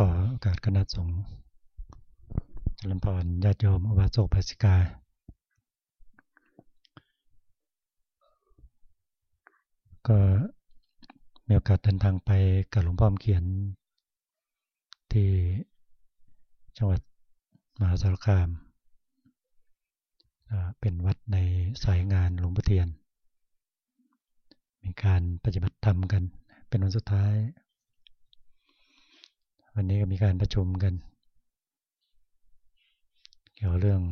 ขอโอกาสคณะสงฆ์จริญพรญาติโยมอวาสกภาสิกา ก็มีโอกาสเดินทางไปกับหลวงพ่อเขียน ที่จังหวัดมหาสารคาม เป็นวัดในสายงานหลวงพ่อเทียน มีการปฏิบัติธรรมกัน เป็นวันสุดท้าย วันนี้ก็มีการประชุมกัน เกี่ยวเรื่อง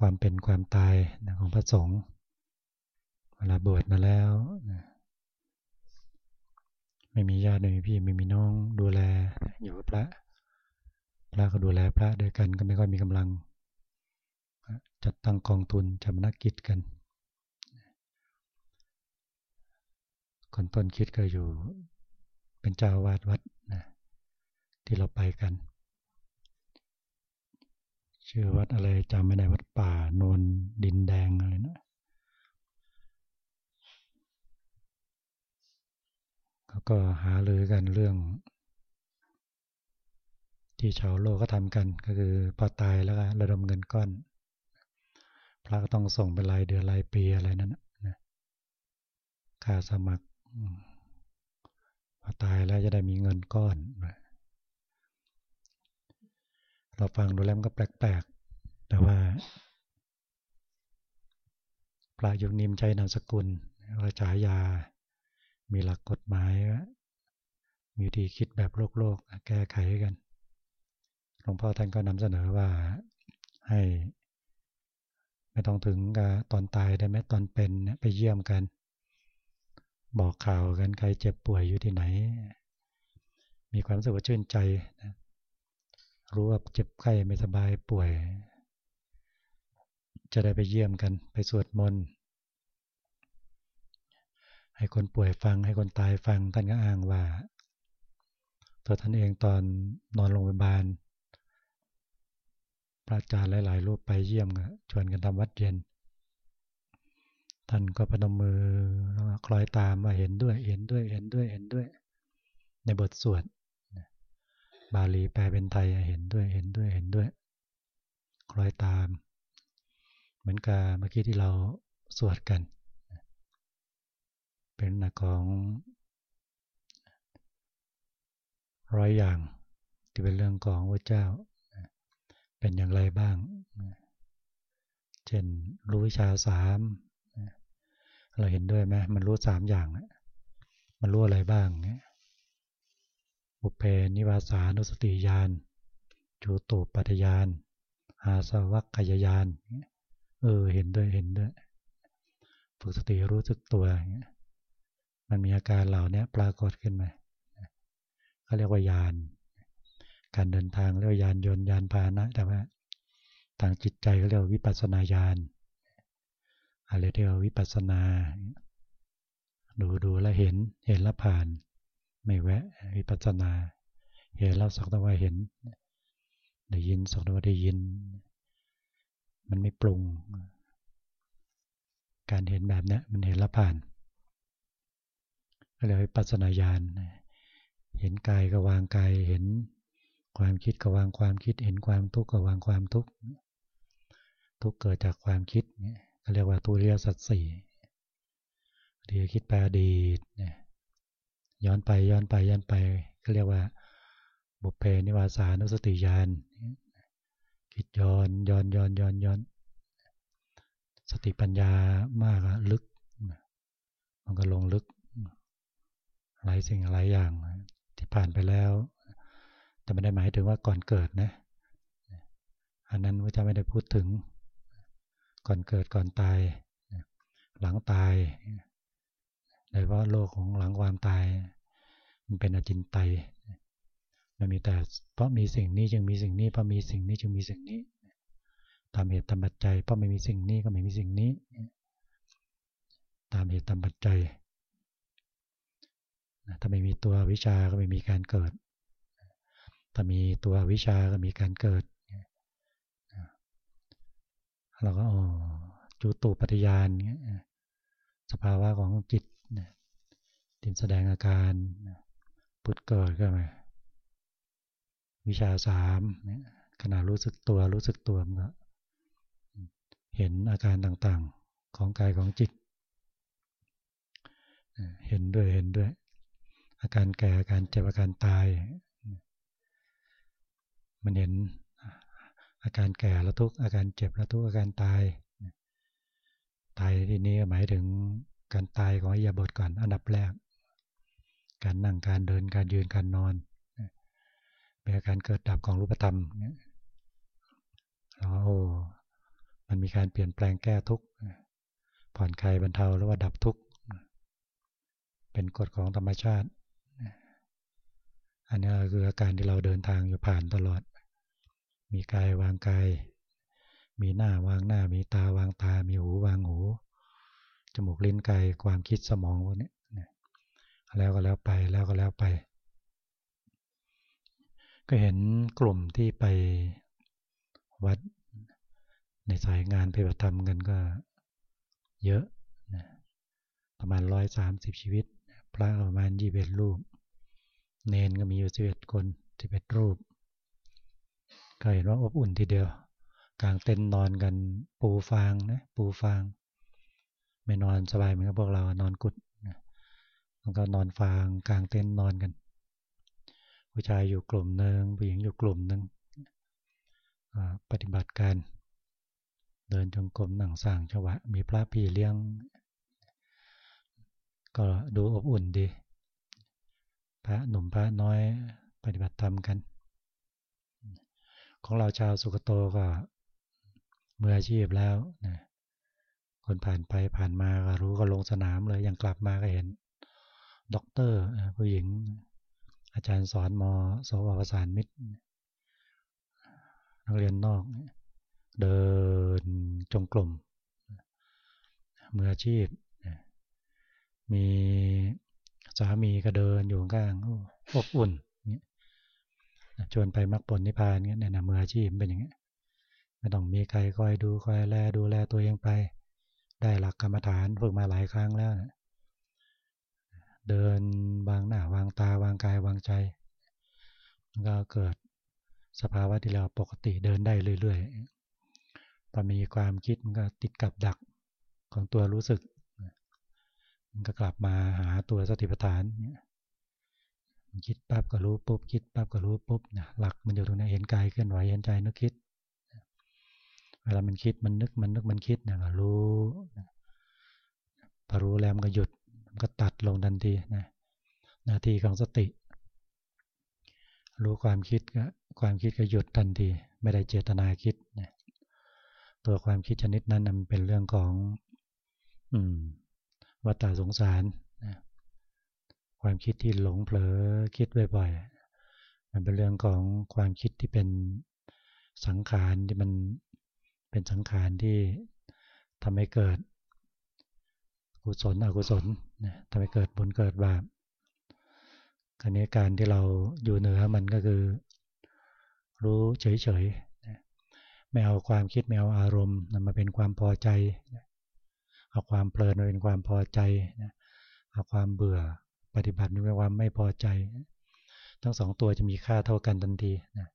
ความเป็นความตายของพระสงฆ์เวลาบวชมาแล้วไม่มีญาติไม่มีพี่ไม่มีน้องดูแลอยู่กับพระ พระก็ดูแลพระด้วยกันก็ไม่ค่อยมีกำลัง จัดตั้งกองทุนจำนักกิจกันคนต้นคิดก็อยู่เป็นเจ้าวาดวัด ที่เราไปกัน ชื่อวัดอะไรจำไม่ได้วัดป่าโนนดินแดงอะไรนะเขาก็หาเลยกันเรื่อง ที่ชาวโลกก็ทำกันก็คือพอตายแล้วก็ระดมเงินก้อน พระก็ต้องส่งเป็นรายเดือนรายปีอะไรนั้นนะค่าสมัครพอตายแล้วจะได้มีเงินก้อน เราฟังดูแล้วมันก็แปลกๆ แต่ว่าพระยุคนี้มใช้นามสกุลว่าฉายา มีหลักกฎหมาย มีวิธีคิดแบบโลกโลกแก้ไขกัน หลวงพ่อท่านก็นำเสนอว่าให้ ไม่ต้องถึงกับตอนตายได้ไหมตอนเป็นไปเยี่ยมกัน บอกข่าวกันใครเจ็บป่วยอยู่ที่ไหน มีความรู้สึกว่าชื่นใจ รู้ว่าเจ็บไข้ไม่สบายป่วย จะได้ไปเยี่ยมกันไปสวดมนต์ให้คนป่วยฟังให้คนตายฟังท่านก็อ้างว่า ตัวท่านเองตอนนอนโรงพยาบาล พระอาจารย์หลายๆรูปไปเยี่ยมชวนกันทำวัดเย็น ท่านก็พนมมือแล้วคล้อยตามมาเห็นด้วยเห็นด้วยเห็นด้วยเห็นด้วย ในบทสวด บาลีแปลเป็นไทยเห็นด้วยเห็นด้วยเห็นด้วยคล้อยตาม เหมือนกับเมื่อกี้ที่เราสวดกัน เป็นหนักของร้อยอย่างที่เป็นเรื่องของพระเจ้า เป็นอย่างไรบ้าง เช่นรู้วิชาสามเราเห็นด้วยไหมมันรู้สามอย่าง มันรู้อะไรบ้าง บุเพนิวาสานุสติญาณจูตุปัฏยานอาสวัคขยายานเออเห็นด้วยเห็นด้วยฝึกสติรู้สึกตัวมันมีอาการเหล่านี้ปรากฏขึ้นมาเขาเรียกว่ายานการเดินทางเรียกว่ายานยนต์ยานพาหนะ แต่ว่าทางจิตใจเขาเรียกวิปัสสนาญาณอะไรที่เราวิปัสสนา ดูดูแลเห็นเห็นแล้วผ่าน ไม่แวะวิปัสสนา เห็นแล้วสักแต่ว่าเห็น ได้ยินสักแต่ว่าได้ยิน มันไม่ปรุง การเห็นแบบนี้มันเห็นแล้วผ่านก็เลยวิปัสสนาญาณเห็นกายก็วางกายเห็นความคิดก็วางความคิด เห็นความทุกข์ก็วางความทุกข์ทุกเกิดจากความคิดเนี่ยเรียกว่าตุเรียสัตสี่ที่คิดไปอดีตย้ ย้อนไปย้อนไปย้อนไปก็เรียกว่า บุพเพนิวาสานุสติญาณคิดย้อนย้อนย้อนย้อนย้อน สติปัญญามากลึก มันก็ลงลึกหลายสิ่งหลายอย่างที่ผ่านไปแล้ว แต่ไม่ได้หมายถึงว่าก่อนเกิดนะ อันนั้นพระเจ้าไม่ได้พูดถึง ก่อนเกิดก่อนตาย หลังตายโดยเฉพาะโลกของหลังความตาย มันเป็นอจินไตยมันมีแต่เพราะมีสิ่งนี้จึงมีสิ่งนี้เพราะมีสิ่งนี้จึงมีสิ่งนี้ตามเหตุตามปัจจัยเพราะไม่มีสิ่งนี้ก็ไม่มีสิ่งนี้ ตามเหตุตามปัจจัยถ้าไม่มีตัววิชาก็ไม่มีการเกิด ถ้ามีตัววิชาก็มีการเกิดเราก็จูตุปฏิญาณสภาวะของจิตตินแสดงอาการ พุทธเกิดก็มาวิชาสามขณะรู้สึกตัวรู้สึกตัวมันก็เห็นอาการต่างๆของกายของจิต เห็นด้วยเห็นด้วย อาการแก่อาการเจ็บอาการตาย มันเห็นอาการแก่แล้วทุกอาการเจ็บแล้วทุกอาการตายตายที่นี้หมายถึงการตายของยาบทก่อนอันดับแรก การนั่งการเดินการยืนการนอนเป็นการเกิดดับของรูปธรรมแล้วโอ้มันมีการเปลี่ยนแปลงแก้ทุกข์ผ่อนคลายบรรเทาหรือว่าดับทุกข์เป็นกฎของธรรมชาติ อันนี้คืออาการที่เราเดินทางอยู่ผ่านตลอด มีกายวางกาย มีหน้าวางหน้า มีตาวางตา มีหูวางหู จมูกลิ้นกายความคิดสมองพวกนี้ แล้วก็แล้วไปแล้วก็แล้วไป ก็เห็นกลุ่มที่ไปวัดในสายงานปฏิบัติธรรมกันก็เยอะนะประมาณร้อยสามสิบชีวิต พระประมาณยี่สิบเอ็ดรูป เนนก็มีอยู่สิบเอ็ดคนสิบเอ็ดรูป ก็เห็นว่าอบอุ่นทีเดียว กลางเต็นนอนกันปูฟางนะปูฟาง ไม่นอนสบายเหมือนกับพวกเรานอนกุด มันก็นอนฟางกลางเต็นท์นอนกัน ผู้ชายอยู่กลุ่มหนึ่งผู้หญิงอยู่กลุ่มหนึ่งปฏิบัติการ เดินจงกรมหนังสร้างจังหวะ มีพระพี่เลี้ยง ก็ดูอบอุ่นดี พระหนุ่มพระน้อยปฏิบัติธรรมกัน ของเราชาวสุกโตก็มืออาชีพแล้วนะคนผ่านไปผ่านมาก็รู้ก็ลงสนามเลยยังกลับมาก็เห็น ด็อกเตอร์ผู้หญิง อาจารย์สอนมสวประสานมิตรนักเรียนนอก เดินจงกรมมืออาชีพ มีสามีก็เดินอยู่ข้างอบอุ่นชวนไปมรรคผลนิพพานเงี้ยเนี่ยนะมืออาชีพเป็นอย่างเงี้ยไม่ต้องมีใครคอยดูคอยแลดูแลตัวเองไป ได้หลักกรรมฐานฝึกมาหลายครั้งแล้วนะ เดินวางหน้าวางตาวางกายวางใจมันก็เกิดสภาวะที่เราปกติเดินได้เรื่อยๆพอมีความคิดมันก็ติดกับดักของตัวรู้สึก มันก็กลับมาหาตัวสติปัฏฐานคิดปั๊บก็รู้ปุ๊บคิดปั๊บก็รู้ปุ๊บนะหลักมันอยู่ตรงนี้เห็นกายเคลื่อนไหวเห็นใจนึกคิด เวลามันคิดมันนึกมันนึกมันคิดนะก็รู้พอรู้แล้วมันก็หยุด ก็ตัดลงทันทีนะนาทีของสติ รู้ความคิดก็ความคิดก็หยุดทันที ไม่ได้เจตนาคิดนะตัวความคิดชนิดนั้นมันเป็นเรื่องของ อืมวัฏฏสงสารนะความคิดที่หลงเผลอคิดบ่อยๆมันเป็นเรื่องของความคิดที่เป็นสังขารที่มันเป็นสังขารที่ทำให้เกิด กุศลอกุศลนะทำให้เกิดบุญเกิดบาปคราวนี้การที่เราอยู่เหนือมันก็คือ รู้เฉยๆไม่เอาความคิดไม่เอาอารมณ์มาเป็นความพอใจเอาความเพลินมาเป็นความพอใจเอาความเบื่อปฏิบัติเป็นความไม่พอใจ ทั้งสองตัวจะมีค่าเท่ากันทันทีนะ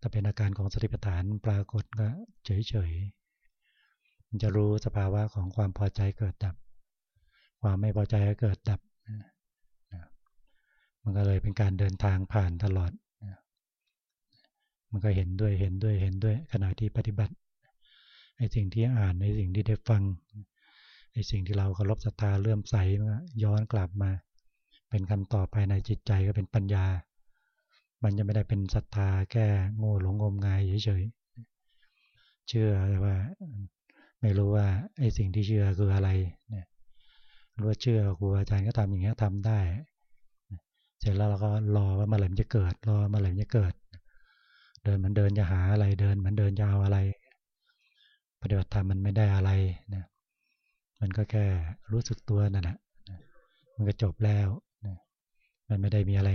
ถ้าเป็นอาการของสติปัฏฐานปรากฏก็เฉยๆมันจะรู้สภาวะของความพอใจเกิดดับ ความไม่พอใจก็เกิดดับ มันก็เลยเป็นการเดินทางผ่านตลอด มันก็เห็นด้วยเห็นด้วยเห็นด้วยขณะที่ปฏิบัติไอ้สิ่งที่อ่านในสิ่งที่ได้ฟังไอ้สิ่งที่เราเคารพศรัทธาเลื่อมใสมันย้อนกลับมา เป็นคำตอบภายในจิตใจก็เป็นปัญญา มันจะไม่ได้เป็นศรัทธาแก้โง่หลงงมงายเฉยๆเชื่อแต่ว่า ไม่รู้ว่าไอ้สิ่งที่เชื่อคืออะไรเนี่ย รู้ว่าเชื่อครูอาจารย์ก็ทำอย่างเงี้ยทำได้ เสร็จแล้วเราก็รอว่าเมื่อไหร่มันจะเกิด รอเมื่อไหร่มันจะเกิด เดินมันเดินจะหาอะไรเดินมันเดินจะเอาอะไร ปฏิบัติธรรมมันไม่ได้อะไรนะมันก็แค่รู้สึกตัวนั่นแหละมันก็จบแล้วมันไม่ได้มีอะไร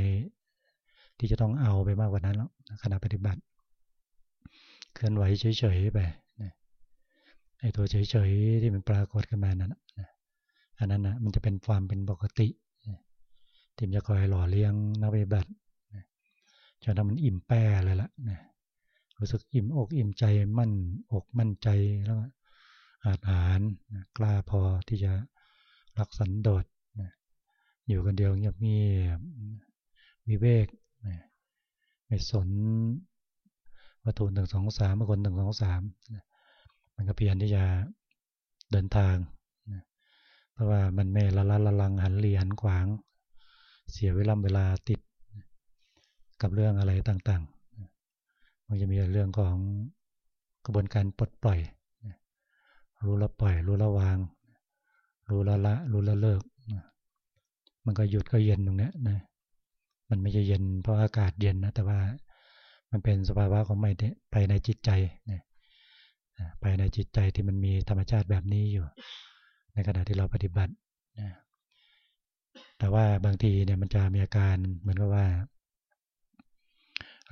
ที่จะต้องเอาไปมากกว่านั้นแล้วขณะปฏิบัติ เคลื่อนไหวเฉยๆไปไอ้ตัวเฉยๆที่มันปรากฏขึ้นมานั้นนะ อันนั้นนะมันจะเป็นความเป็นปกติที่จะคอยหล่อเลี้ยงนักปฏิบัติจนทำมันอิ่มแป้เลยละนะรู้สึกอิ่มอกอิ่มใจมั่นอกมั่นใจแล้วอาหารกล้าพอที่จะรักสันโดษอยู่กันเดียวเงียบเงียบวิเวกไม่สนวัตถุหนึ่งสองสามคนหนึ่งสองสามมันก็เพียรที่จะเดินทาง ราะว่ามันไม่ละละละลังหันเหลีหันขวาง เสียเวลาเวลาติดกับเรื่องอะไรต่างๆ มันจะมีเรื่องของกระบวนการปลดปล่อย รู้ละปล่อย รู้ละวาง รู้ละละ รู้ละเลิก มันก็หยุดก็เย็นตรงนี้นะ มันไม่จะเย็นเพราะอากาศเย็นนะ แต่ว่ามันเป็นสภาวะของไม่ไปในจิตใจนะไปในจิตใจที่มันมีธรรมชาติแบบนี้อยู่ ในขณะที่เราปฏิบัตินะแต่ว่าบางทีเนี่ยมันจะมีอาการเหมือนกับว่า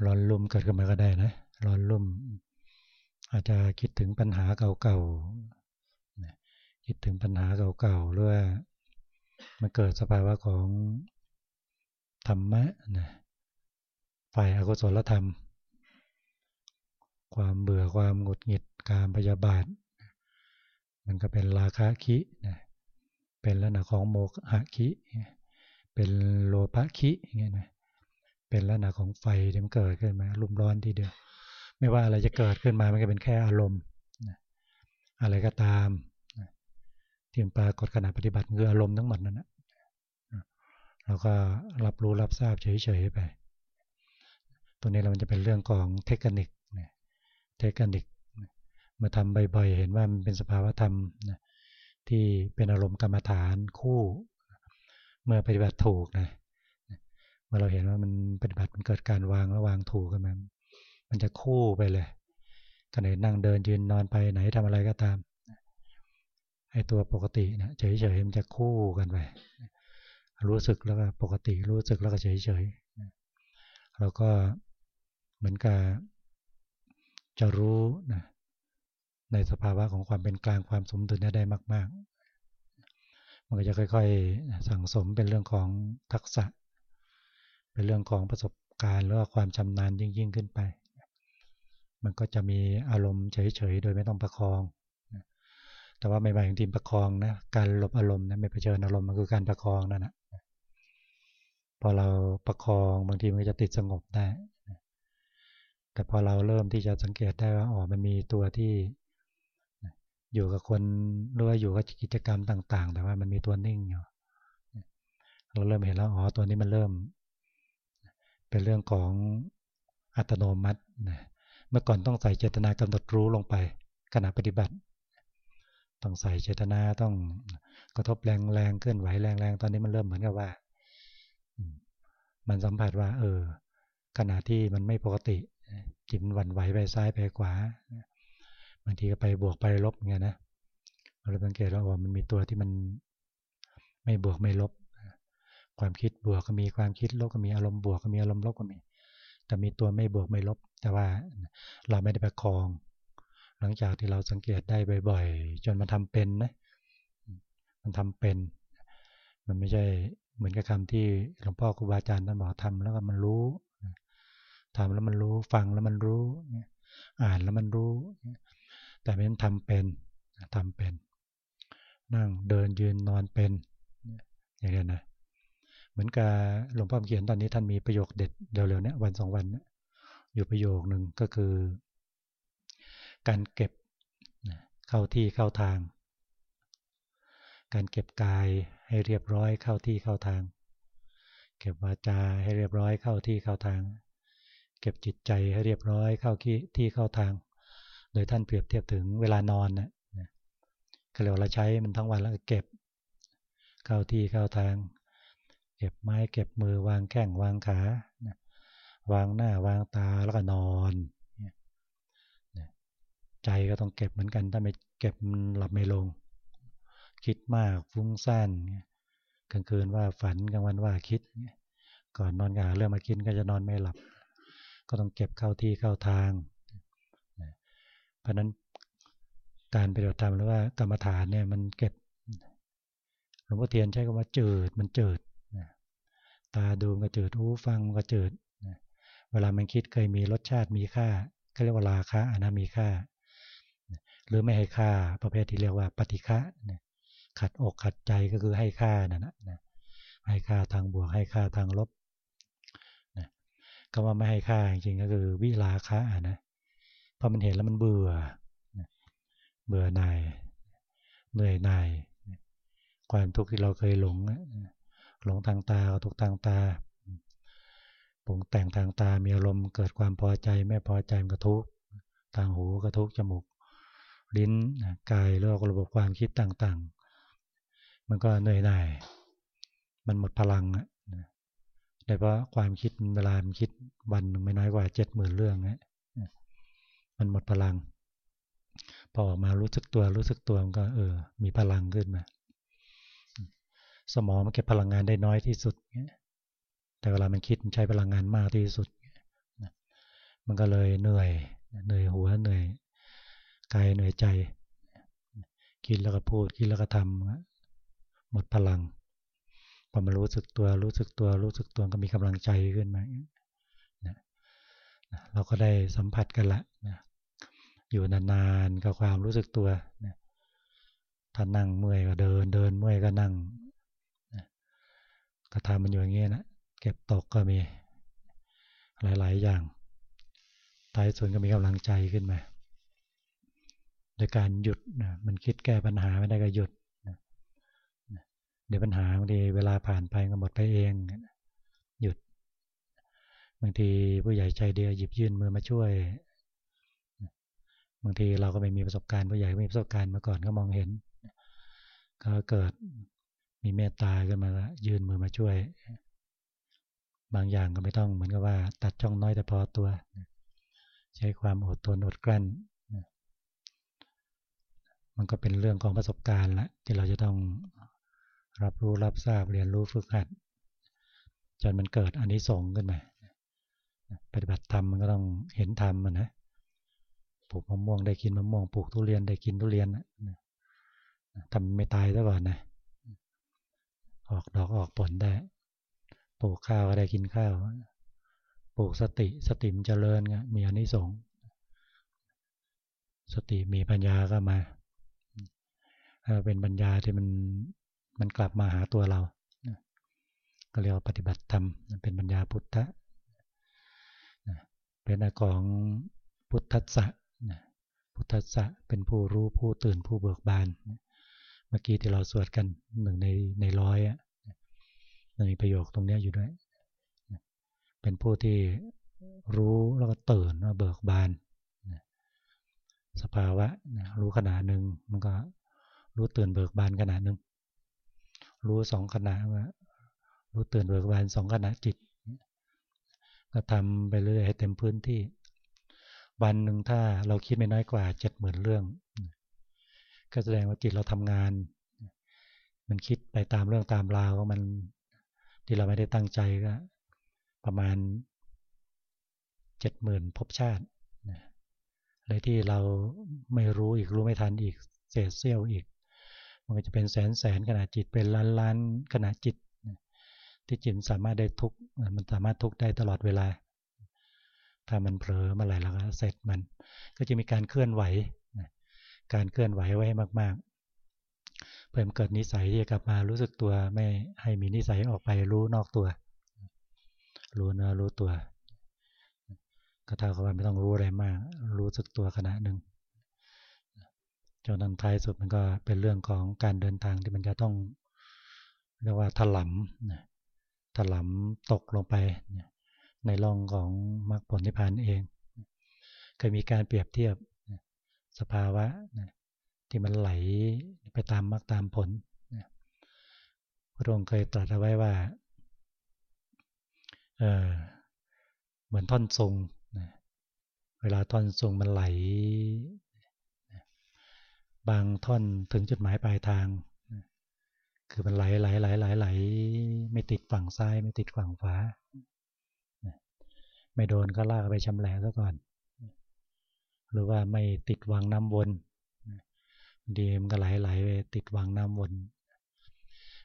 ร้อนลุ่มเกิดขึ้นมาก็ได้นะ ร้อนลุ่ม อาจจะคิดถึงปัญหาเก่าๆคิดถึงปัญหาเก่าๆหรือว่ามันเกิดสภาวะของธรรมะนะฝ่ายอกุศลธรรม ความเบื่อความหงุดหงิดการพยาบาท มันก็เป็นราคะคินะเป็นลักษณะของโมหะคิ เป็นโลภะคิอย่างเงี้ยนะเป็นลักษณะของไฟที่มันเกิดขึ้นมาลุ่มร้อนทีเดียว ไม่ว่าอะไรจะเกิดขึ้นมามันก็เป็นแค่อารมณ์อะไรก็ตามที่ปรากฏขณะปฏิบัติคืออารมณ์ทั้งหมดนั่นนะเราก็รับรู้รับทราบเฉยๆไป ตัวนี้เราจะเป็นเรื่องของเทคนิคเทคนิค มื่อทำบ่อยๆ เห็นว่ามันเป็นสภาวธรรมที่เป็นอารมณ์กรรมฐานคู่ เมื่อปฏิบัติถูกนะเมื่อเราเห็นว่ามันปฏิบัติมันเกิดการวางแล้ววางถูกกันมันมันจะคู่ไปเลยขณะนั่งเดินยืนนอนไปไหนทำอะไรก็ตามไอ้ตัวปกตินะเฉยๆมันจะคู่กันไปรู้สึกแล้วก็ปกติรู้สึกแล้วก็เฉยๆแล้วก็เหมือนกับจะรู้นะ ในสภาวะของความเป็นกลางความสมดุลได้มาก ๆ มันก็จะค่อย ๆ สั่งสมเป็นเรื่องของทักษะ เป็นเรื่องของประสบการณ์หรือว่าความชำนาญยิ่งยิ่งขึ้นไป มันก็จะมีอารมณ์เฉย ๆ โดยไม่ต้องประคอง แต่ว่าไม่หมายถึงทีมประคองนะ การหลบอารมณ์นะไม่เผชิญอารมณ์มันคือการประคองนั่นแหละพอเราประคองบางทีมันจะติดสงบได้ แต่พอเราเริ่มที่จะสังเกตได้ว่าอ๋อมันมีตัวที่ อยู่กับคนหรือว่าอยู่กับกิจกรรมต่าง ๆ แต่ว่ามันมีตัวนิ่งอยู่เราเริ่มเห็นแล้วอ๋อตัวนี้มันเริ่ม เป็นเรื่องของอัตโนมัตินะเมื่อก่อนต้องใส่เจตนากำหนดรู้ลงไปขณะปฏิบัติ ต้องใส่เจตนาต้องกระทบแรงแรงเคลื่อนไหวแรงแรงตอนนี้มันเริ่มเหมือนกับว่า มันสัมผัสว่า เออ ขณะที่มันไม่ปกติจิตวันไหวไปซ้ายไปขวาางทีก็ไปบวกไปลบเงี้ยนะเราสังเกตว่ามันมีตัวที่มันไม่บวกไม่ลบ ความคิดบวกก็มีความคิดลบก็มีอารมณ์บวกก็มีอารมณ์ลบก็มี แต่มีตัวไม่บวกไม่ลบ แต่ว่าเราไม่ได้ประคอง หลังจากที่เราสังเกตได้บ่อย ๆ จนมันทาเป็นนะมันทำเป็น มันไม่ใช่เหมือนกับคำที่หลวงพ่อครูบาอาจารย์ท่านบอกทำแล้วก็มันรู้ทำแล้วมันรู้ฟังแล้วมันรู้ อ่านแล้วมันรู้ แต่ไม่ทำเป็นทำเป็น นั่งเดินยืนนอนเป็นอย่างนี้นะเหมือนกับหลวงพ่อเขียนตอนนี้ท่านมีประโยคเด็ดเร็วๆเนี้ยวันสองวันนี้อยู่ประโยคหนึ่งก็คือ การเก็บเข้าที่เข้าทาง การเก็บกายให้เรียบร้อยเข้าที่เข้าทาง เก็บวาจาให้เรียบร้อยเข้าที่เข้าทาง เก็บจิตใจให้เรียบร้อยเข้าที่เข้าทาง โดยท่านเปรียบเทียบถึงเวลานอนนะก็เรียกว่าเราใช้มันทั้งวันแล้วเก็บ เข้าที่เข้าทาง เก็บไม้เก็บมือวางแข้งวางขาวางหน้าวางตาแล้วก็นอนใจก็ต้องเก็บเหมือนกันถ้าไม่เก็บหลับไม่ลง คิดมากฟุ้งซ่านกลางคืนว่าฝันกลางวันว่าคิด ก่อนนอนก็หาเรื่องมากินก็จะนอนไม่หลับ ก็ต้องเก็บเข้าที่เข้าทาง ราะนั้นการปฏิบัติธรรมหรือว่ากรรมฐานเนี่ยมันเก็บหลวงพ่อเทียนใช้คำว่าจืดมันจืดตาดูก็จืดหูฟังก็จืดเวลามันคิดเคยมีรสชาติมีค่าก็เรียกว่าราคะอันนั้นมีค่า หรือไม่ให้ค่าประเภทที่เรียกว่าปฏิฆะขัดอกขัดใจก็คือให้ค่านั่นนะให้ค่าทางบวกให้ค่าทางลบก็ว่าไม่ให้ค่าจริงๆก็คือวิราคะนะ พอมันเห็นแล้วมันเบื่อ เบื่อหน่ายเหนื่อยหน่ายความทุกข์ที่เราเคยหลง หลงทางตาทุกทางตาปรุงแต่งทางตา มีอารมณ์เกิดความพอใจไม่พอใจมันก็ทุกทางหูก็ทุกจมูก ลิ้นกายแล้วก็ระบบความคิดต่างๆ มันก็เหนื่อยหน่าย มันหมดพลังอะโดยเพราะความคิดเวลามันคิดวันไม่น้อยกว่าเจ็ดหมื่นเรื่องนะ มันหมดพลัง พอออกมารู้สึกตัวรู้สึกตัวมันก็ เออ มีพลังขึ้นมา สมองมันเก็บพลังงานได้น้อยที่สุด แต่เวลามันคิดมันใช้พลังงานมากที่สุด มันก็เลยเหนื่อย เหนื่อยหัวเหนื่อยกายเหนื่อยใจ คิดแล้วก็พูดคิดแล้วก็ทำหมดพลังพอมารู้สึกตัวรู้สึกตัวรู้สึกตัวก็มีกำลังใจขึ้นมานะเราก็ได้สัมผัสกันละ อยู่นานๆกับความรู้สึกตัวนะถ้านั่งเมื่อยก็เดิน เดินเมื่อยก็นั่งนะก็ทำมันอยู่อย่างเงี้ยนะเก็บตกก็มีหลาย ๆ อย่างท้ายสุดก็มีกำลังใจขึ้นมาโดยการหยุดนะมันคิดแก้ปัญหาไม่ได้ก็หยุดเดี๋ยวปัญหาบางทีเวลาผ่านไปก็หมดไปเอง หยุด บางทีผู้ใหญ่ใจเดียวหยิบยื่นมือมาช่วย บางทีเราก็ไม่มีประสบการณ์ผู้ใหญ่ไม่มีประสบการณ์มาก่อนก็มองเห็น ก็เกิดมีเมตตาขึ้นมายืนมือมาช่วย บางอย่างก็ไม่ต้องเหมือนกับว่า ตัดช่องน้อยแต่พอตัว ใช้ความอดทนอดกลั้น มันก็เป็นเรื่องของประสบการณ์ละที่เราจะต้องรับรู้รับทราบเรียนรู้ฝึกหัดจนมันเกิดอันนี้ส่งขึ้นมาปฏิบัติธรรมมันก็ต้องเห็นธรรมมันนะ ปลูกมะม่วงได้กินมะม่วง ปลูกทุเรียนได้กินทุเรียนทำไม่ตายซะก่อนนะ ออกดอกออกผลได้ ปลูกข้าวก็ได้กินข้าว ปลูกสติสติมเจริญมีอนนี้ส่งสติมีปัญญาก็มาเป็นปัญญาที่มันมันกลับมาหาตัวเราก็เรียกว่าปฏิบัติธรรมเป็นปัญญาพุทธะเป็นอของพุทธัสสะ พุทธะเป็นผู้รู้ผู้ตื่นผู้เบิกบาน เมื่อกี้ที่เราสวดกันหนึ่งในในร้อยมันมีประโยคตรงนี้อยู่ด้วย เป็นผู้ที่รู้แล้วก็ตื่นว่าเบิกบาน สภาวะรู้ขนาดหนึ่งมันก็รู้ตื่นเบิกบานขนาดหนึ่งรู้สองขณะว่ารู้ตื่นเบิกบานสองขณะจิต ก็ทำไปเรื่อยให้เต็มพื้นที่ วันหนึ่งถ้าเราคิดไม่น้อยกว่าเจ็ดหมื่นเรื่อง ก็แสดงว่าจิตเราทำงาน มันคิดไปตามเรื่องตามราวของมันที่เราไม่ได้ตั้งใจก็ ประมาณเจ็ดหมื่นภพชาติเลยที่เราไม่รู้อีกรู้ไม่ทันอีกเศษเสี้ยวอีก มันก็จะเป็นแสนแสนขนาดจิตเป็นล้านล้านขนาดจิตที่จิตสามารถได้ทุกมันสามารถทุกได้ตลอดเวลา ถ้ามันเผลอมาหลายแล้วก็เสร็จมัน ก็จะมีการเคลื่อนไหว การเคลื่อนไหวไว้มาก ๆ เพิ่มเกิดนิสัยที่กลับมารู้สึกตัวไม่ให้มีนิสัยออกไปรู้นอกตัว รู้เนื้อรู้ตัว ก็เท่ากับว่าไม่ต้องรู้อะไรมาก รู้สึกตัวขณะหนึ่งจนนั้นท้ายสุดมันก็เป็นเรื่องของการเดินทางที่มันจะต้องเรียกว่าถลำถลำตกลงไป ในร่องของมรรคผลนิพพานเอง เคยมีการเปรียบเทียบสภาวะที่มันไหลไปตามมรรคตามผลพระองค์เคยตรัสเอาไว้ว่าเออเหมือนท่อนทรงเวลาท่อนทรงมันไหล บางท่อนถึงจุดหมายปลายทาง คือมันไหลไหลไหลไหลไหลไม่ติดฝั่งซ้าย ไม่ติดฝั่งขวา ไม่โดนก็ลากไปชำแหละซะก่อน หรือว่าไม่ติดวังน้ำวนดีมันก็ไหลไหลไปติดวังน้ำวน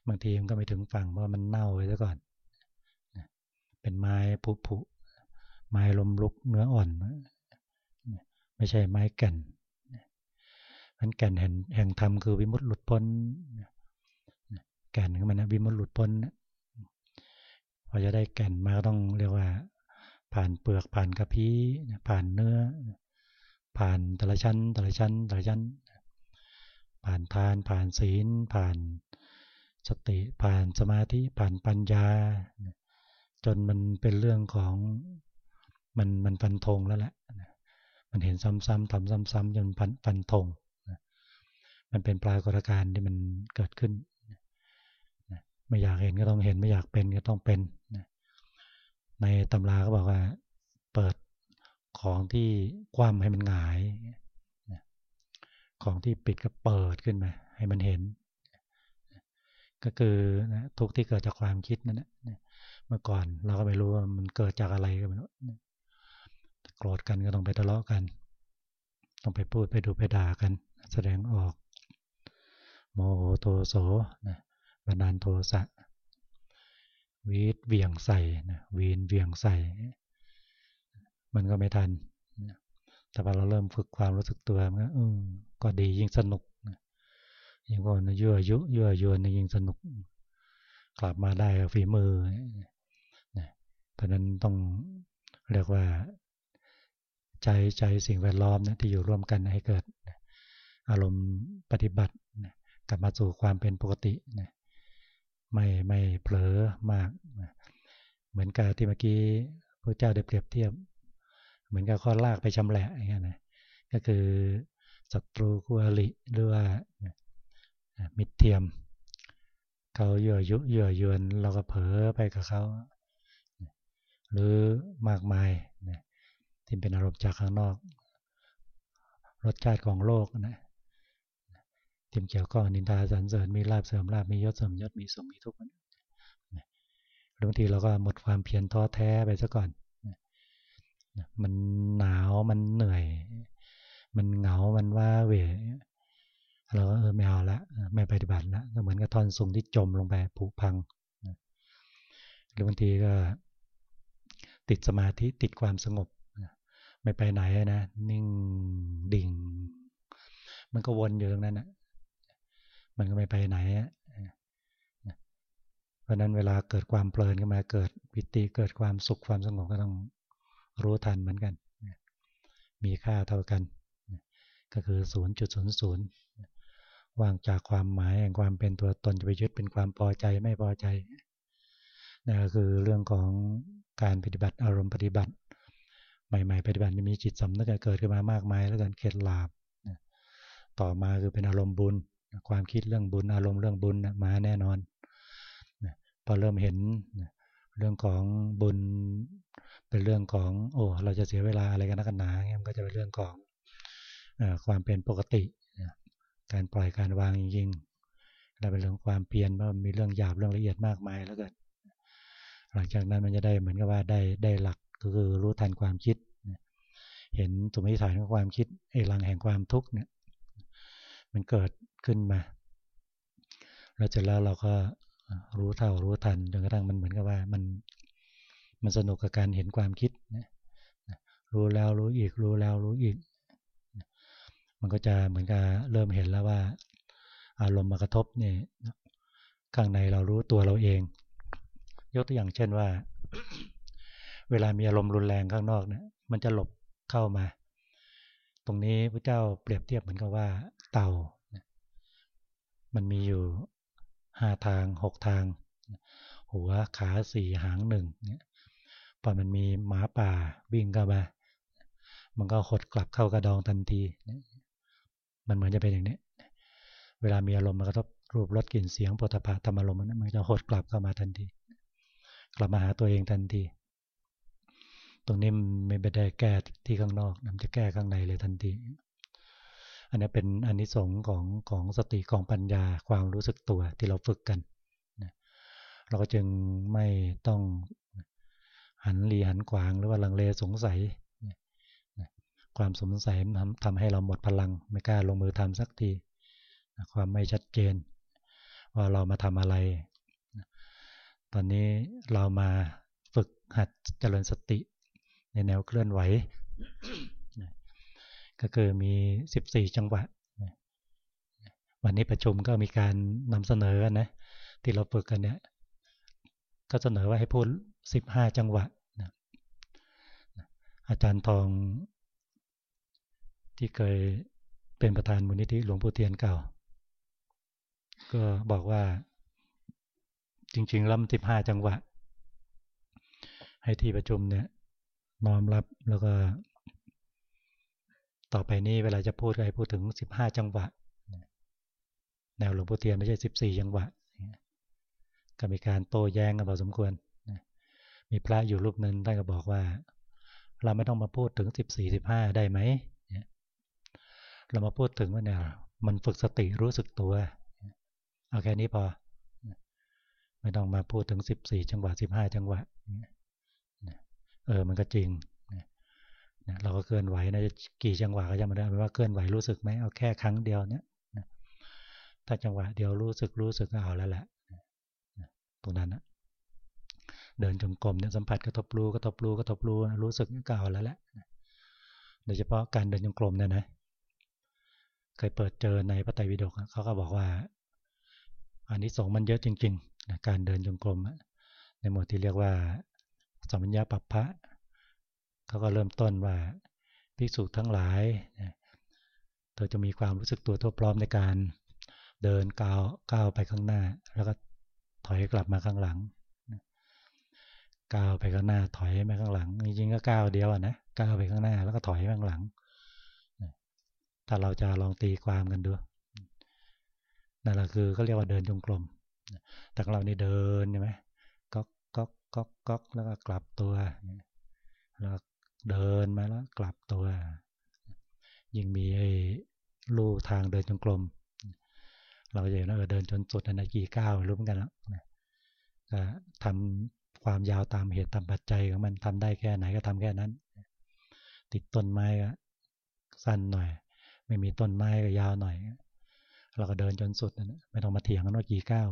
บางทีมันก็ไม่ถึงฝั่งเพราะมันเน่าไปซะก่อน เป็นไม้ผุผุไม้ลมลุกเนื้ออ่อน ไม่ใช่ไม้แก่นมันแก่นแห่งแห่งธรรมคือวิมุตติหลุดพ้นแก่นของมันนะวิมุตติหลุดพ้นพอจะได้แก่นมาก็ต้องเรียกว่า ผ่านเปลือกผ่านกระพี้ผ่านเนื้อ ผ่านแต่ละชั้นแต่ละชั้นแต่ละชั้น ผ่านทานผ่านศีล ผ่านสติผ่านสมาธิผ่านปัญญา จนมันเป็นเรื่องของมันมันฟันธงแล้วแหละมันเห็นซ้ำๆทำซ้ำๆจนฟันฟันธงมันเป็นปรากฏการณ์ที่มันเกิดขึ้นไม่อยากเห็นก็ต้องเห็นไม่อยากเป็นก็ต้องเป็น ในตำราก็บอกว่า เปิดของที่คว่ำให้มันหงาย ของที่ปิดก็เปิดขึ้นมา ให้มันเห็น ก็คือทุกที่เกิดจากความคิดนั่นแหละเมื่อก่อนเราก็ไม่รู้ว่ามันเกิดจากอะไรก็ไม่รู้โกรธกันก็ต้องไปทะเลาะกัน ต้องไปพูดไปดูไปด่ากัน แสดงออก โมโหโทโสนะบันดาลโทสะ วีดเวียงใส่นะวีนเวียงใส่ มันก็ไม่ทัน แต่พอเราเริ่มฝึกความรู้สึกตัวมันก็ก็ดียิ่งสนุกยิ่งก็ยั่วยุยั่วยวนยิ่งสนุก กลับมาได้ฝีมือเพราะนั้นต้องเรียกว่าใจใจสิ่งแวดล้อมนะที่อยู่ร่วมกันให้เกิด อารมณ์ปฏิบัติกลับมาสู่ความเป็นปกตินะ ไม่ไม่เผลอมาก เหมือนกับที่เมื่อกี้พระเจ้าได้เปรียบเทียบ เหมือนกับข้อลากไปชำแหละอย่างเงี้ยนะก็คือศัตรูคู่อริหรือว่ามิตรเทียมเขาเยื่อยุเยื่อยวนเราก็เผลอไปกับเขาหรือมากมายที่เป็นอารมณ์จากข้างนอก รสชาติของโลกนะ ที่เกี่ยวข้องนินทาสรรเสริญมีลาบเสริมลาบมียศเสริมยศมีสุขมีทุกข์บางทีเราก็หมดความเพียรท้อแท้ไปซะก่อนมันหนาวมันเหนื่อย มันเหงามันว่าเวเราก็เออไม่เอาละไม่ปฏิบัติละก็เหมือนกับท่อนสูงที่จมลงไปผุพังหรือบางทีก็ติดสมาธิติดความสงบไม่ไปไหนนะ นิ่งดิ่ง มันก็วนอยู่ตรงนั้นนะ มันก็ไม่ไปไหนเพราะนั้นเวลาเกิดความเพลินขึ้นมาเกิดปิติเกิดความสุขความสงบก็ต้องรู้ทันเหมือนกัน มีค่าเท่ากัน ก็คือ 0.00ว่างจากความหมายแห่งความเป็นตัวตนจะไปยึดเป็นความพอใจไม่พอใจนั่นก็คือเรื่องของการปฏิบัติอารมณ์ปฏิบัติ ใหม่ๆ ปฏิบัติมีจิตสำนึกเกิดขึ้นมามากมาย แล้วกันเข็ดหลาบต่อมาคือเป็นอารมณ์บุญ ความคิดเรื่องบุญอารมณ์เรื่องบุญมาแน่นอนพอเริ่มเห็นเรื่องของบุญเป็นเรื่องของ โอ้เราจะเสียเวลาอะไรกันนักหนาเงี้ยมันก็จะเป็นเรื่องของความเป็นปกติการปล่อยการวางจริงๆแล้วเป็นเรื่องความเปลี่ยนว่ามีเรื่องหยาบเรื่องละเอียดมากมายแล้วกันหลังจากนั้นมันจะได้เหมือนกับว่าได้ได้หลักก็คือรู้ทันความคิดเห็นสมมติฐานของความคิดไอ้หลังแห่งความทุกข์เนี่ย มันเกิดขึ้นมา เร็จะแล้วเราก็รู้เท่ารู้ทันจนกระทั่งมันเหมือนกับว่ามันมันสนุกกับการเห็นความคิดนะรู้แล้วรู้อีก รู้แล้วรู้อีก มันก็จะเหมือนกับเริ่มเห็นแล้วว่า อารมณ์มากระทบเนี่ยข้างในเรารู้ตัวเราเอง ยกตัวอย่างเช่นว่า เวลามีอารมณ์รุนแรงข้างนอกเนี่ยมันจะหลบเข้ามา ตรงนี้พระเจ้าเปรียบเทียบเหมือนกับว่า เต่า มันมีอยู่ห้าทางหกทาง หัวขาสี่หางหนึ่งเนี่ยพอมันมีหมาป่าวิ่งเข้ามา มันก็หดกลับเข้ากระดองทันที มันเหมือนจะเป็นอย่างนี้ เวลามีอารมณ์มากระทบรูปรสกลิ่นเสียงปุถะพะธรรมารมณ์มันจะหดกลับเข้ามาทันที กลับมาหาตัวเองทันที ตรงนี้ไม่ได้แก้ที่ข้างนอกมันจะแก้ข้างในเลยทันที อันนี้เป็นอนนิสงส์ของของสติของปัญญาความรู้สึกตัวที่เราฝึกกันเราก็จึงไม่ต้องหันรีหันขวางหรือว่าลังเลสงสัย ความสงสัยทำให้เราหมดพลัง ไม่กล้าลงมือทำสักทีความไม่ชัดเจน ว่าเรามาทำอะไร ตอนนี้เรามาฝึกหัดเจริญสติในแนวเคลื่อนไหว ก็คือมี 14 จังหวะวันนี้ประชุมก็มีการนำเสนอนะที่เราฝึกกันเนี่ยก็เสนอว่าให้พูด 15 จังหวะอาจารย์ทองที่เคยเป็นประธานมูลนิธิหลวงปู่เทียนเก่า ก็บอกว่าจริงๆลำสิบห้าจังหวะให้ที่ประชุมเนี่ยน้อมรับแล้วก็ ต่อไปนี้เวลาจะพูดอะไรพูดถึงสิบห้าจังหวะ แนวหลวงปู่เทียนไม่ใช่สิบสี่จังหวะ ก็มีการโต้แย้งกันพอสมควร มีพระอยู่รูปหนึ่งท่านก็บอกว่า เราไม่ต้องมาพูดถึงสิบสี่สิบห้าได้ไหม เรามาพูดถึงว่าเนี่ยมันฝึกสติรู้สึกตัว เอาแค่นี้พอ ไม่ต้องมาพูดถึงสิบสี่จังหวะสิบห้าจังหวะ เออ มันก็จริง เราก็เคลื่อนไหวนะกี่จังหวะก็จะมาได้ไม่ว่าเคลื่อนไหวรู้สึกไหมเอาแค่ครั้งเดียวเนี่ยถ้าจังหวะเดียวรู้สึกรู้สึกก็เอาแล้วแหละตรงนั้นนะเดินจงกรมเนี่ยสัมผัสกระทบรู้กระทบรู้กระทบรู้รู้สึกก็เอาแล้วแหละโดยเฉพาะการเดินจงกรมเนี่ยนะเคยเปิดเจอในพระไตรปิฎกเขาก็บอกว่าอันนี้สงมันเยอะจริงๆนะการเดินจงกรมในหมวดที่เรียกว่า สัมปัญญาปัปพะ เขาก็เริ่มต้นว่าภิกษุทั้งหลายเธอจะมีความรู้สึกตัวทั่วพร้อมในการเดินก้าวก้าวไปข้างหน้า แล้วก็ถอยกลับมาข้างหลังก้าวไปข้างหน้าถอยมาข้างหลังจริงๆก็ก้าวเดียวนะก้าวไปข้างหน้าแล้วก็ถอยข้างหลังถ้าเราจะลองตีความกันดูนั่นแหละคือเขาเรียกว่าเดินจงกรมแต่เรานี่เดินใช่ไหมก๊อกก๊อกก๊อกก๊อกแล้วก็กลับตัวแล้ว เดินมาแล้วกลับตัว ยิ่งมีไอ้ลู่ทางเดินจงกรมเราจะเห็นว่าเดินจนสุดนากี่ก้าวรู้เหมือนกันแล้วก็ทำความยาวตามเหตุตามปัจจัยของมันทำได้แค่ไหนก็ทำแค่นั้น ติดต้นไม้ก็สั้นหน่อย ไม่มีต้นไม้ก็ยาวหน่อย เราก็เดินจนสุดนะไม่ต้องมาเถียงกันว่ากี่ก้าว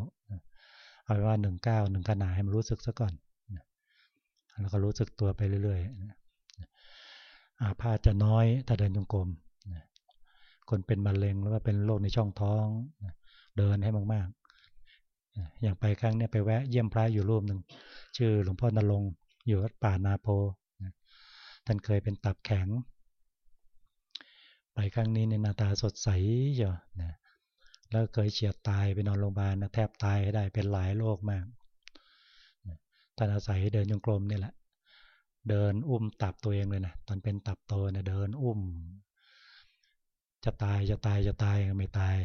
เอาไว้ว่าหนึ่งก้าวหนึ่งขนาดให้มันรู้สึกซะก่อนแล้วก็รู้สึกตัวไปเรื่อยๆ อาพาธจะน้อยถ้าเดินจงกรมคนเป็นมะเร็งหรือว่าเป็นโรคในช่องท้องเดินให้มากๆ อย่างไปครั้งนี้ไปแวะเยี่ยมพระอยู่รูปหนึ่งชื่อหลวงพ่อนรงอยู่วัดป่านาโพท่านเคยเป็นตับแข็ง ไปครั้งนี้ในนาตาสดใสอยู่นะแล้วเคยเฉียดตายไปนอนโรงพยาบาลนะแทบตายได้เป็นหลายโรคมากท่านอาศัยเดินจงกรมนี่แหละ เดินอุ้มตับตัวเองเลยนะตอนเป็นตับโตเนี่ยเดินอุ้ม จะตายจะตายจะตายก็ไม่ตาย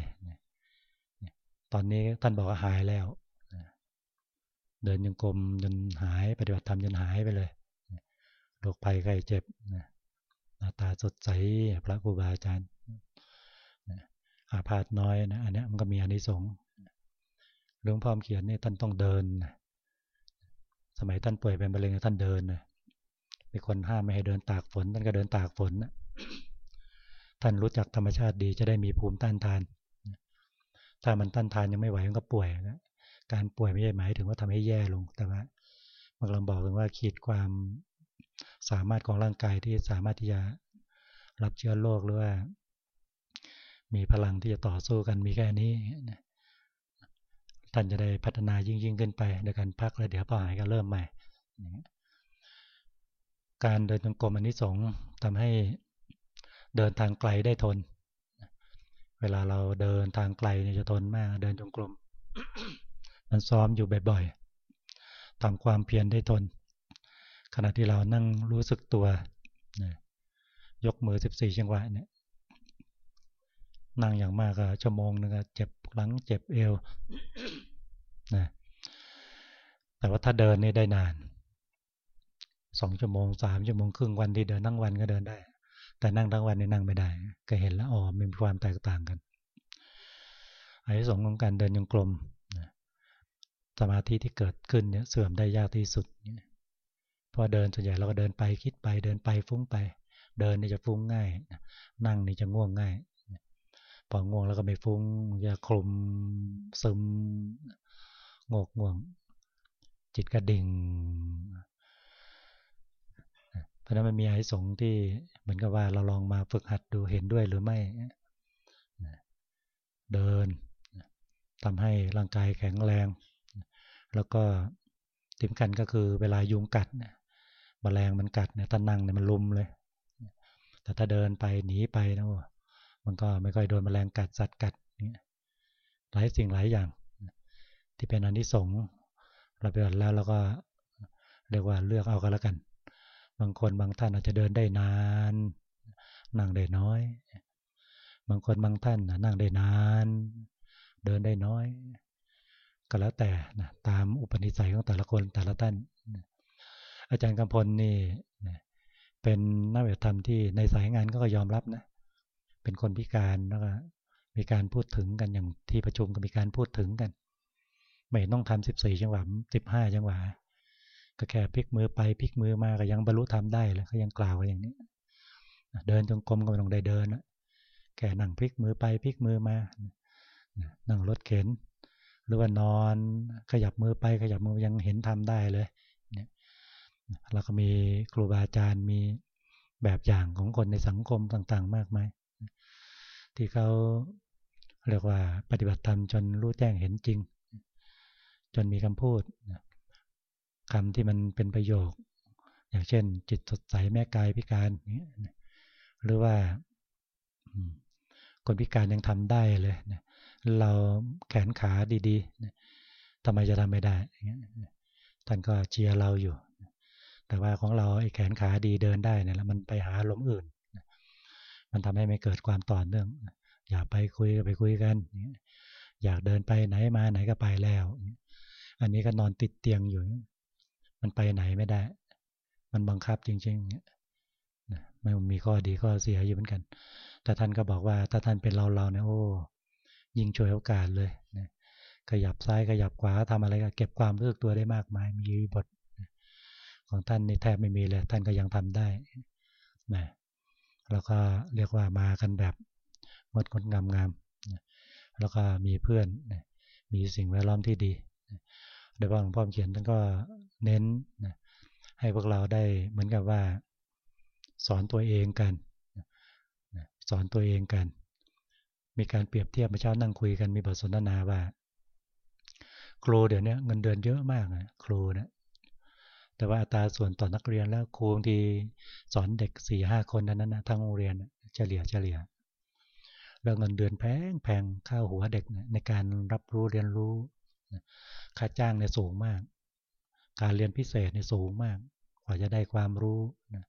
ตอนนี้ท่านบอกว่าหายแล้วเดินจงกรมจนหายปฏิบัติธรรมจนหายไปเลยโรคภัยไข้เจ็บหน้าตาสดใสพระครูบาอาจารย์อาพาธน้อยนะอันนี้มันก็มีอานิสงส์หลวงพ่อเขียนนี่ท่านต้องเดิน สมัยท่านป่วยเป็นมะเร็งท่านเดินนะ มีคนห้ามไม่ให้เดินตากฝนท่านก็เดินตากฝนท่านรู้จักธรรมชาติดีจะได้มีภูมิต้านทาน ถ้ามันต้านทานยังไม่ไหวมันก็ป่วยนะการป่วยไม่ใช่หมายถึงว่าทำให้แย่ลง แต่ว่ามันกำลังบอกถึงว่าขีดความสามารถของร่างกายที่สามารถที่จะรับเชื้อโรคหรือว่า มีพลังที่จะต่อสู้กันมีแค่นี้ท่านจะได้พัฒนายิ่งยิ่งขึ้นไปโดยการพักแล้วเดี๋ยวพอหายก็เริ่มใหม่ การเดินจงกรมอันนี้สงทำให้เดินทางไกลได้ทน เวลาเราเดินทางไกลเนี่ยจะทนมาก เดินจงกรมมันซ้อมอยู่บ่อยๆทำความเพียรได้ทน ขณะที่เรานั่งรู้สึกตัวยกมือสิบสี่จังหวะเนี่ยนั่งอย่างมากก็ชั่วโมงนึงก็เจ็บหลังเจ็บเอวนะแต่ว่าถ้าเดินนี่ได้นาน สองชั่วโมงสามชั่วโมงครึ่งวันที่เดินนั่งวันก็เดินได้ แต่นั่งทั้งวันนี่นั่งไม่ได้ ก็เห็นแล้วอ๋อมีความแตกต่างกันอันที่สองของการเดินยังกลมสมาธิที่เกิดขึ้นเนี่ยเสื่อมได้ยากที่สุดเนี่ยพอเดินส่วนใหญ่เราก็เดินไปคิดไปเดินไปฟุ้งไป เดินนี่จะฟุ้งง่าย นั่งนี่จะง่วงง่ายพอง่วงแล้วก็ไม่ฟุ้งจะคลุมซึมงกง่วง จิตกระดิ่ง ราะนั้นมันมีไอ้สงที่เหมือนกับว่าเราลองมาฝึกหัดดูเห็นด้วยหรือไม่ เดินทำให้ร่างกายแข็งแรง แล้วก็ทิมกันก็คือเวลายุงกัดเนี่ยมแมลงมันกัดเนี่ยถ้านั่งเนี่ยมันลุมเลย แต่ถ้าเดินไปหนีไปนะมันก็ไม่ค่อยโดนมแมลงกัดสัตว์กัดเนี่ยหลายสิ่งหลายอย่าง ที่เป็นอนิสงส์เราไปอ่านแล้วเราก็เรียกว่าเลือกเอากันแล้วกัน บางคนบางท่านอาจจะเดินได้นาน นั่งได้น้อย บางคนบางท่านนั่งได้นาน เดินได้น้อย ก็แล้วแต่นะตามอุปนิสัยของแต่ละคนแต่ละท่าน อาจารย์กำพลนี่เป็นนักวิทยธรรมที่ในสายงานก็ยอมรับนะ เป็นคนพิการแล้วก็มีการพูดถึงกันอย่างที่ประชุมก็มีการพูดถึงกัน ไม่ต้องทำสิบสี่จังหวะสิบห้าจังหวะ ก็แค่พลิกมือไปพลิกมือมาก็ยังบรรลุธรรมได้เลยเขายังกล่าวอย่างนี้ เดินจงกรมก็ไม่ต้องได้เดินแค่นั่งพลิกมือไปพลิกมือมา นั่งรถเข็น หรือว่านอนขยับมือไปขยับมือยังเห็นทำได้เลยเนี่ยเราก็มีครูบาอาจารย์มีแบบอย่างของคนในสังคมต่าง ๆ มากมายที่เขาเรียกว่าปฏิบัติธรรมจนรู้แจ้งเห็นจริง จนมีคำพูด คำที่มันเป็นประโยค อย่างเช่น จิตสดใสแม่กายพิการหรือว่าคนพิการยังทำได้เลยเราแขนขาดีๆทำไมจะทำไม่ได้ท่านก็เชียร์เราอยู่ แต่ว่าของเราไอ้แขนขาดีเดินได้เนี่ยแล้วมันไปหาลมอื่น มันทำให้ไม่เกิดความต่อเนื่อง อย่าไปคุยไปคุยกัน อยากเดินไปไหนมาไหนก็ไปแล้ว อันนี้ก็นอนติดเตียงอยู่ มันไปไหนไม่ได้ มันบังคับจริงๆนะมันมีข้อดีข้อเสียอยู่เหมือนกัน แต่ท่านก็บอกว่าถ้าท่านเป็นเราเราเนี่ยโอ้ยิ่งช่วยโอกาสเลยนะขยับซ้ายขยับขวาทำอะไรก็เก็บความรู้สึกตัวได้มากมาย มีบทของท่านนี่แทบไม่มีเลย ท่านก็ยังทำได้นะแล้วก็เรียกว่ามากันแบบงดงดงามงามแล้วก็มีเพื่อน มีสิ่งแวดล้อมที่ดี โดยว่าหลวงพ่อเขียนท่านก็เน้นนะให้พวกเราได้เหมือนกับว่า สอนตัวเองกัน สอนตัวเองกัน มีการเปรียบเทียบเมื่อเช้านั่งคุยกันมีบทสนทนาว่า ครูเดี๋ยวนี้เงินเดือนเยอะมากนะครูนะแต่ว่าอัตราส่วนต่อนักเรียนแล้วครูบางทีสอนเด็กสี่ห้าคนนั้นนะทั้งโรงเรียนเฉลี่ยเฉลี่ยแล้วเงินเดือนแพงแพงข้าวหัวเด็กในการรับรู้เรียนรู้ ค่าจ้างเนี่ยสูงมาก การเรียนพิเศษเนี่ยสูงมากกว่าจะได้ความรู้นะ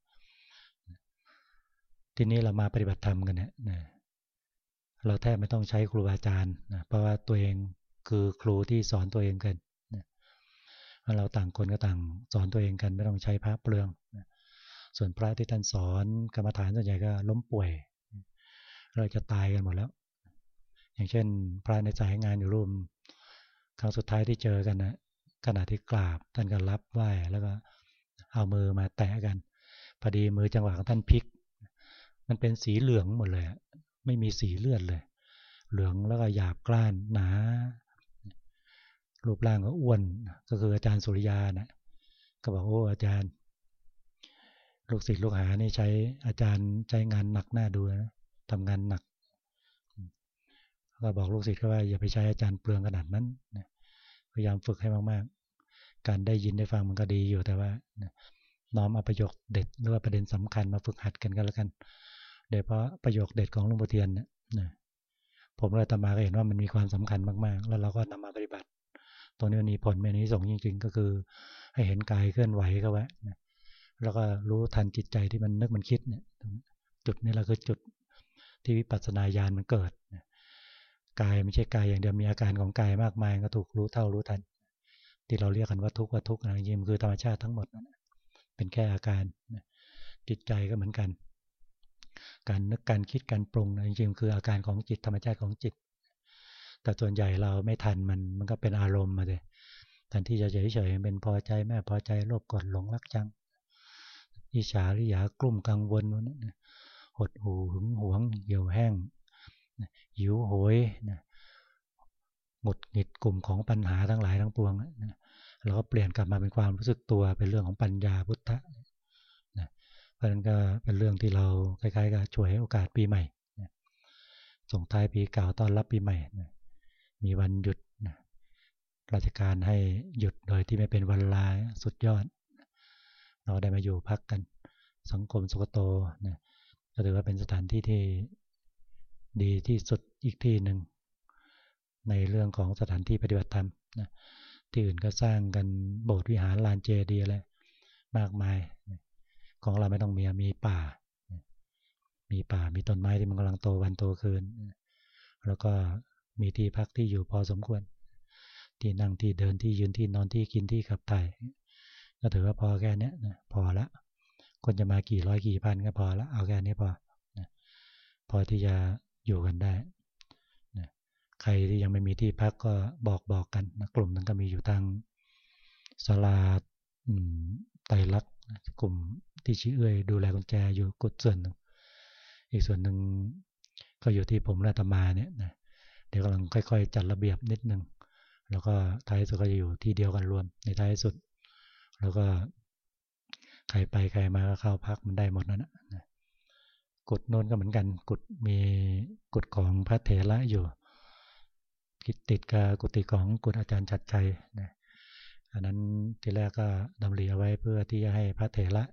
ทีนี้เรามาปฏิบัติธรรมกันเนี่ยนะเราแทบไม่ต้องใช้ครูบาอาจารย์นะเพราะว่าตัวเองคือครูที่สอนตัวเองกันนะเราต่างคนก็ต่างสอนตัวเองกัน ไม่ต้องใช้พระเปลืองนะส่วนพระที่ท่านสอนกรรมฐานส่วนใหญ่ก็ล้มป่วย เราจะตายกันหมดแล้ว อย่างเช่น พระในสายงานอยู่ร่วม ครั้งสุดท้ายที่เจอกันนะขณะที่กราบท่านก็รับไหว้แล้วก็เอามือมาแตะกันพอดีมือจังหวะของท่านพลิก มันเป็นสีเหลืองหมดเลยไม่มีสีเลือดเลย เหลืองแล้วก็หยาบกร้านหนา รูปร่างก็อ้วนก็คืออาจารย์สุริยานะก็บอกโอ้อาจารย์ ลูกศิษย์ลูกหานี่ใช้อาจารย์ใช้งานหนักหน้าดูนะทำงานหนัก ก็บอกลูกศิษย์ก็ว่าอย่าไปใช้อาจารย์เปลืองขนาดนั้นพยายามฝึกให้มากๆ การได้ยินได้ฟังมันก็ดีอยู่แต่ว่าน้อมเอาประโยคเด็ดหรือว่าประเด็นสำคัญมาฝึกหัดกันก็แล้วกัน โดยเพราะประโยคเด็ดของหลวงพ่อเทียนเนี่ยผมเลยตามาก็เห็นว่ามันมีความสำคัญมากๆ แล้วเราก็นำมาปฏิบัติ ตัวนี้มีผลเป็นนิสงจริงๆ ก็คือให้เห็นกายเคลื่อนไหวก็ไว้แล้วก็รู้ทันจิตใจที่มันนึกมันคิดเนี่ยจุดนี้เราคือจุดที่วิปัสสนาญาณมันเกิด กายไม่ใช่กายอย่างเดียวมีอาการของกายมากมายก็ถูกรู้เท่ารู้ทัน ที่เราเรียกกันว่าทุกข์ว่าทุกข์นะจริงๆคือธรรมชาติทั้งหมดเป็นแค่อาการจิตใจก็เหมือนกัน การนึกการคิดการปรุงนะจริงๆคืออาการของจิตธรรมชาติของจิต แต่ส่วนใหญ่เราไม่ทันมันมันก็เป็นอารมณ์มาเลยแทนที่จะเฉยๆเป็นพอใจแม่พอใจโลภกดหลงรักจังอิจฉาริยากลุ่มกังวลนั้นหดหูหึงหวงเหี่ยวแห้ง หิวโหยนะหมดหงิดกลุ่มของปัญหาทั้งหลายทั้งปวงนะเราก็เปลี่ยนกลับมาเป็นความรู้สึกตัวเป็นเรื่องของปัญญาพุทธะนะเพราะฉะนั้นก็เป็นเรื่องที่เราคล้ายๆกับช่วยโอกาสปีใหม่ส่งท้ายปีเก่าต้อนรับปีใหม่มีวันหยุดราชการให้หยุดโดยที่ไม่เป็นวันลาสุดยอด เราได้มาอยู่พักกันสังคมสุกโตนะก็ถือว่าเป็นสถานที่ที่ดีที่สุด อีกที่หนึ่ง ในเรื่องของสถานที่ปฏิบัติธรรมนะที่อื่นก็สร้างกันโบสถ์วิหารลานเจดีย์อะไรมากมาย ของเราไม่ต้องมีมีป่า มีป่ามีต้นไม้ที่มันกำลังโตวันโตคืน แล้วก็มีที่พักที่อยู่พอสมควร ที่นั่งที่เดินที่ยืนที่นอนที่กินที่ขับถ่ายก็ถือว่าพอแค่นี้นะพอละ คนจะมากี่ร้อยกี่พันก็พอละเอาแค่นี้พอนะพอที่จะอยู่กันได้ ใครที่ยังไม่มีที่พักก็บอกบอกกันนะกลุ่มนั้นก็มีอยู่ทางสลาไตรลักษณ์กลุ่มที่ชี้เอื้อยดูแลกุญแจอยู่กดส่วนหนึ่งอีกส่วนหนึ่งก็อยู่ที่ผมและตมาเนี่ยนะเดี๋ยวกำลังค่อย ๆ จัดระเบียบนิดนึงแล้วก็ท้ายสุดก็จะอยู่ที่เดียวกันรวมในท้ายสุด แล้วก็ใครไปใครมาก็เข้าพักมันได้หมดนั่นนะกุดโน้นก็เหมือนกันกุดมีกุดของพระเถระอยู่ คิดติดกับกุฏิของกุดอาจารย์ชัดชัยนะอันนั้นทีแรกก็ดำริเอาไว้เพื่อที่จะให้พระเถระ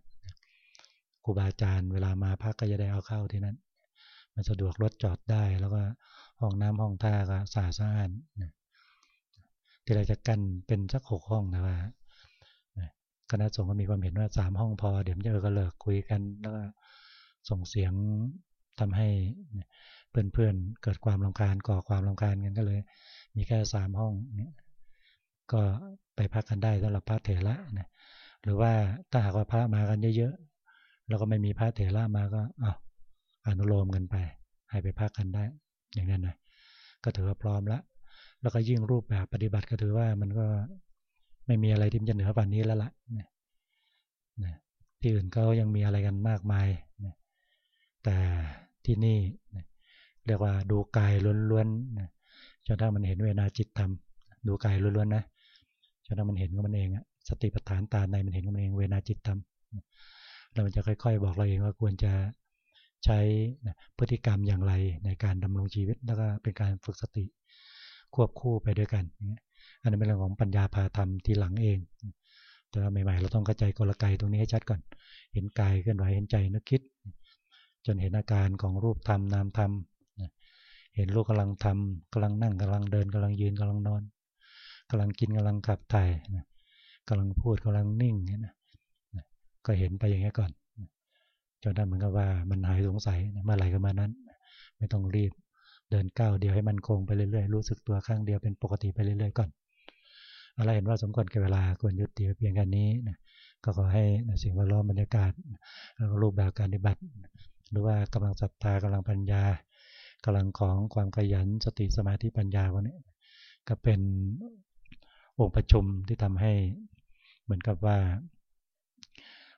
ครูบาอาจารย์เวลามาพักก็จะได้เอาเข้าที่นั้น มันสะดวกรถจอดได้ แล้วก็ห้องน้ำห้องท่าก็สะอาดสะอาดนะที่เราจะกั้นเป็นสักหกห้องนะว่าคณะสงฆ์ก็มีความเห็นว่าสามห้องพอ เดี๋ยวจะเออก็เลิกคุยกันแล้วก็ส่งเสียงทำให้ เพื่อนๆ เกิดความรำคาญก่อความรำคาญกันก็เลย มีแค่สามห้องเนี่ยก็ไปพักกันได้สำหรับพระเถระนะหรือว่าถ้าหากว่าพระมากันเยอะๆแล้วก็ไม่มีพระเถระมาก็อะอนุโลมกันไป ให้ไปพักกันได้ อย่างนั้นนะก็ถือว่าพร้อมล้วแล้วก็ยิ่งรูปแบบปฏิบัติก็ถือว่ามันก็ไม่มีอะไรที่จะเหนือกว่านี้แล้วละนะนะที่อื่นก็ยังมีอะไรกันมากมายนะแต่ที่นี่นะ เรียกว่าดูกายล้วนๆจนถ้ามันเห็นเวนาจิตธรรม ดูกายล้วนๆนะจนถ้ามันเห็นก็มันเองอะสติปัฏฐานตาในมันเห็นก็มันเองเวนาจิตธรรมแล้วมันจะค่อย ๆ บอกเราเองว่าควรจะใช้พฤติกรรมอย่างไรในการดำรงชีวิตแล้วก็เป็นการฝึกสติควบคู่ไปด้วยกัน อันนี้เป็นเรื่องของปัญญาพาธรรมทีหลังเอง แต่ใหม่ๆ เราต้องเข้าใจกลไกตรงนี้ให้ชัดก่อน เห็นกายเคลื่อนไหวเห็นใจนึกคิด จนเห็นอาการของรูปธรรมนามธรรม เห็นลูกกำลังทำกำลังนั่งกำลังเดินกำลังยืนกำลังนอนกำลังกินกำลังขับถ่ายกำลังพูดกำลังนิ่งนี่นะก็เห็นไปอย่างนี้ก่อนจนนั้นเหมือนกับว่ามันหายสงสัยเมื่อไหร่ก็มานั้น ไม่ต้องรีบเดินก้าวเดียวให้มันคงไปเรื่อยๆรู้สึกตัวข้างเดียวเป็นปกติไปเรื่อยๆก่อนอะไรเห็นว่าสมควรกับเวลาควรยุติเพียงแค่นี้นะก็ขอให้สิ่งแวดล้อมบรรยากาศแล้วรูปแบบการปฏิบัติ หรือว่ากำลังศรัทธากำลังปัญญา กำลังของความขยันสติสมาธิปัญญาวันนี้ก็เป็นองค์ประชุมที่ทำให้เหมือนกับว่า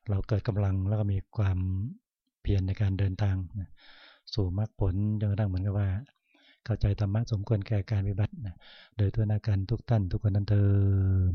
เราเกิดกำลังแล้วก็มีความเพียรในการเดินทาง สู่มรรคผลจนกระทั่งเหมือนกับว่า เข้าใจธรรมะสมควรแก่การปฏิบัติโดยตัวนาการทุกท่านทุกคนนั้นเทิน